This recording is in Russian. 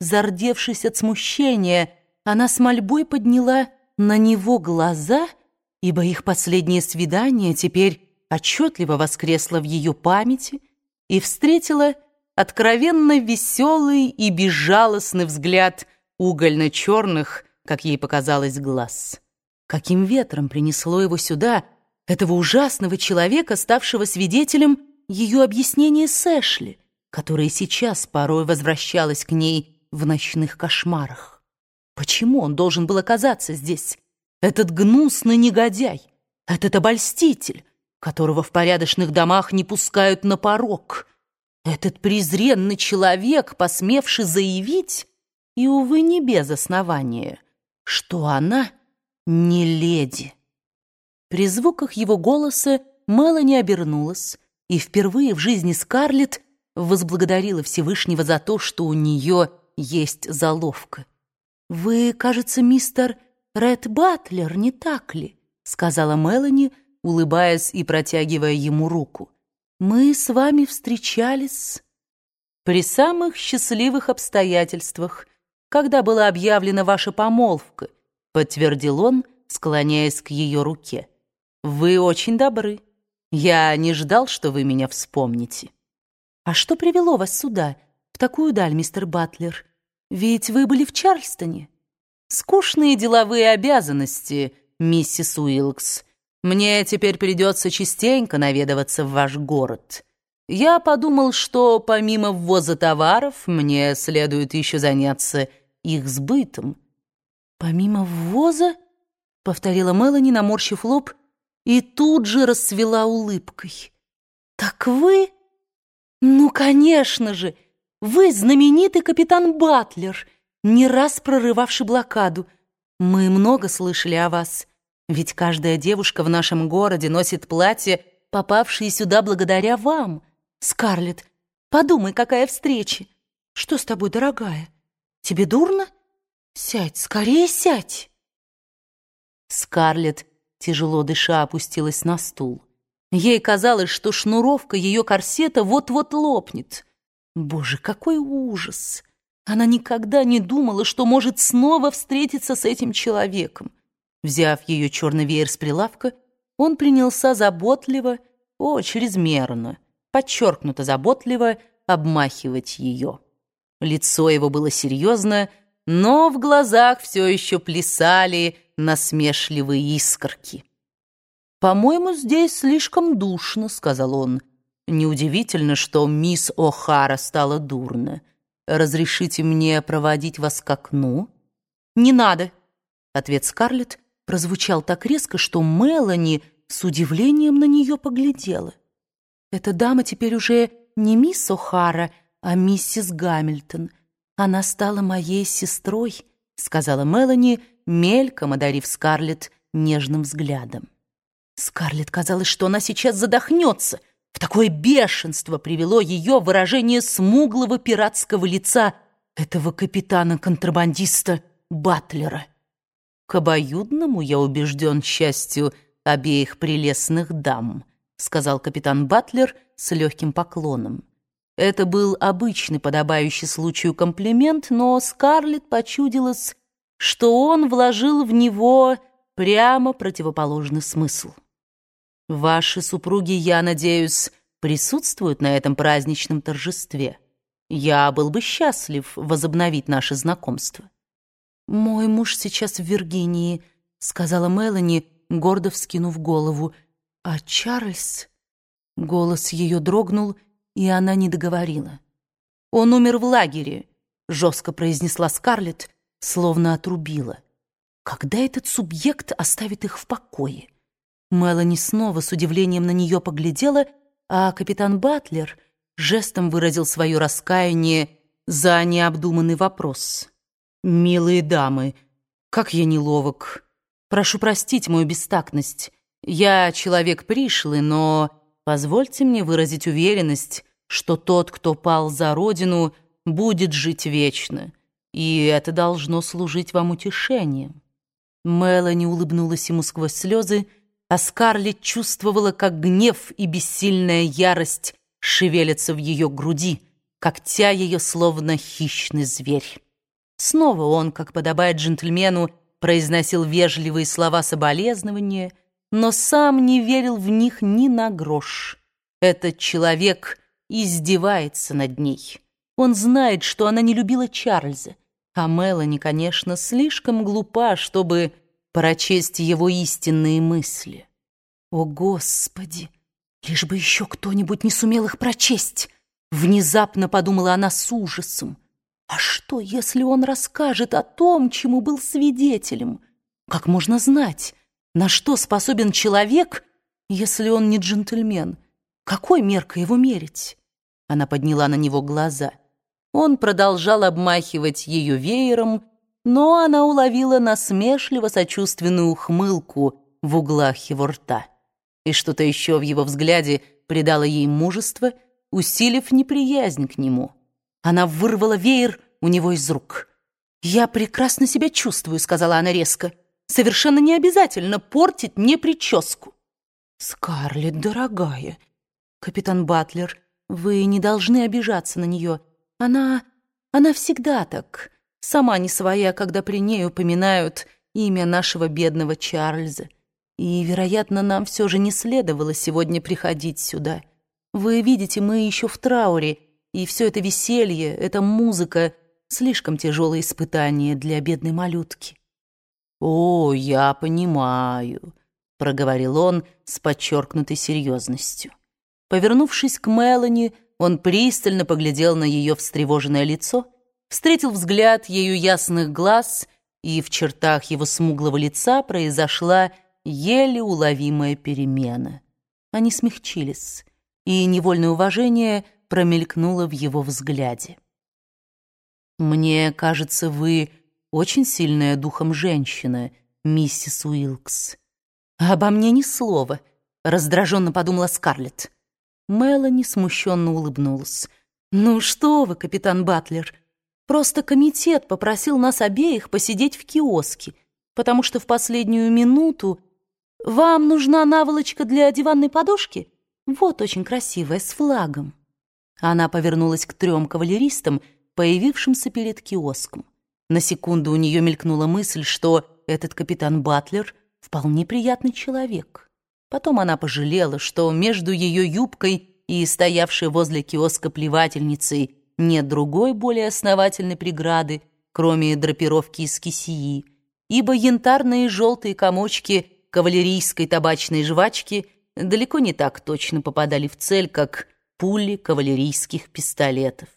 Зардевшись от смущения, она с мольбой подняла на него глаза, ибо их последнее свидание теперь отчетливо воскресло в ее памяти и встретила откровенно веселый и безжалостный взгляд угольно-черных, как ей показалось, глаз. Каким ветром принесло его сюда, этого ужасного человека, ставшего свидетелем ее объяснения с Эшли, которое сейчас порой возвращалось к ней в ночных кошмарах. Почему он должен был оказаться здесь? Этот гнусный негодяй, этот обольститель, которого в порядочных домах не пускают на порог, этот презренный человек, посмевший заявить, и, увы, не без основания, что она не леди. При звуках его голоса Мелани обернулась и впервые в жизни Скарлетт возблагодарила Всевышнего за то, что у нее есть заловка. «Вы, кажется, мистер Ред Батлер, не так ли?» сказала Мелани, улыбаясь и протягивая ему руку. «Мы с вами встречались при самых счастливых обстоятельствах, когда была объявлена ваша помолвка», подтвердил он, склоняясь к ее руке. «Вы очень добры. Я не ждал, что вы меня вспомните». «А что привело вас сюда, в такую даль, мистер Батлер?» Ведь вы были в Чарльстоне. Скучные деловые обязанности, миссис Уилкс. Мне теперь придется частенько наведываться в ваш город. Я подумал, что помимо ввоза товаров, мне следует еще заняться их сбытом. Помимо ввоза? Повторила Мелани, наморщив лоб, и тут же расцвела улыбкой. Так вы? Ну, конечно же! Вы знаменитый капитан Батлер, не раз прорывавший блокаду. Мы много слышали о вас, ведь каждая девушка в нашем городе носит платье, попавшие сюда благодаря вам. Скарлетт, подумай, какая встреча. Что с тобой, дорогая? Тебе дурно? Сядь, скорее сядь. Скарлетт, тяжело дыша, опустилась на стул. Ей казалось, что шнуровка ее корсета вот-вот лопнет. Боже, какой ужас! Она никогда не думала, что может снова встретиться с этим человеком. Взяв ее черный веер с прилавка, он принялся заботливо, о, чрезмерно, подчеркнуто заботливо обмахивать ее. Лицо его было серьезно, но в глазах все еще плясали насмешливые искорки. «По-моему, здесь слишком душно», — сказал он, — Неудивительно, что мисс О'Хара стала дурно. Разрешите мне проводить вас к окну? Не надо. Ответ Скарлетт прозвучал так резко, что Мелани с удивлением на нее поглядела. Эта дама теперь уже не мисс О'Хара, а миссис Гамильтон. Она стала моей сестрой, сказала Мелани, мельком одарив Скарлетт нежным взглядом. Скарлетт казалось, что она сейчас задохнется — в такое бешенство привело ее выражение смуглого пиратского лица этого капитана-контрабандиста Батлера. К обоюдному, я убежден, счастью обеих прелестных дам, сказал капитан Батлер с легким поклоном. Это был обычный, подобающий случаю комплимент, но Скарлетт почудилась, что он вложил в него прямо противоположный смысл. Ваши супруги, я надеюсь, присутствуют на этом праздничном торжестве. Я был бы счастлив возобновить наше знакомство. Мой муж сейчас в Виргинии, сказала Мелани, гордо вскинув голову. А Чарльз? Голос ее дрогнул, и она не договорила. Он умер в лагере, жестко произнесла Скарлетт, словно отрубила. Когда этот субъект оставит их в покое? Мелани снова с удивлением на нее поглядела, а капитан Батлер жестом выразил свое раскаяние за необдуманный вопрос. «Милые дамы, как я неловок. Прошу простить мою бестактность. Я человек пришлый, но позвольте мне выразить уверенность, что тот, кто пал за родину, будет жить вечно, и это должно служить вам утешением». Мелани улыбнулась ему сквозь слезы, а Скарлетт чувствовала, как гнев и бессильная ярость шевелятся в ее груди, когтя ее словно хищный зверь. Снова он, как подобает джентльмену, произносил вежливые слова соболезнования, но сам не верил в них ни на грош. Этот человек издевается над ней. Он знает, что она не любила Чарльза, а Мелани, конечно, слишком глупа, чтобы прочесть его истинные мысли. О, Господи! Лишь бы еще кто-нибудь не сумел их прочесть! Внезапно подумала она с ужасом. А что, если он расскажет о том, чему был свидетелем? Как можно знать, на что способен человек, если он не джентльмен? Какой меркой его мерить? Она подняла на него глаза. Он продолжал обмахивать ее веером, но она уловила насмешливо-сочувственную ухмылку в углах его рта. И что-то еще в его взгляде придало ей мужество, усилив неприязнь к нему. Она вырвала веер у него из рук. «Я прекрасно себя чувствую», — сказала она резко. «Совершенно не обязательно портить мне прическу». «Скарлетт, дорогая», «Капитан Батлер, вы не должны обижаться на нее. Она... она всегда так. Сама не своя, когда при ней упоминают имя нашего бедного Чарльза. И, вероятно, нам все же не следовало сегодня приходить сюда. Вы видите, мы еще в трауре, и все это веселье, эта музыка — слишком тяжелое испытание для бедной малютки». «О, я понимаю», — проговорил он с подчеркнутой серьезностью. Повернувшись к Мелани, он пристально поглядел на ее встревоженное лицо, встретил взгляд ею ясных глаз, и в чертах его смуглого лица произошла еле уловимая перемена. Они смягчились, и невольное уважение промелькнуло в его взгляде. «Мне кажется, вы очень сильная духом женщина, миссис Уилкс». «Обо мне ни слова», — раздраженно подумала Скарлетт. Мелани смущенно улыбнулась. «Ну что вы, капитан Батлер, просто комитет попросил нас обеих посидеть в киоске, потому что в последнюю минуту вам нужна наволочка для диванной подушки? Вот очень красивая, с флагом». Она повернулась к трем кавалеристам, появившимся перед киоском. На секунду у нее мелькнула мысль, что этот капитан Батлер вполне приятный человек. Потом она пожалела, что между ее юбкой и стоявшей возле киоска плевательницей нет другой более основательной преграды, кроме драпировки из кисии, ибо янтарные желтые комочки кавалерийской табачной жвачки далеко не так точно попадали в цель, как пули кавалерийских пистолетов.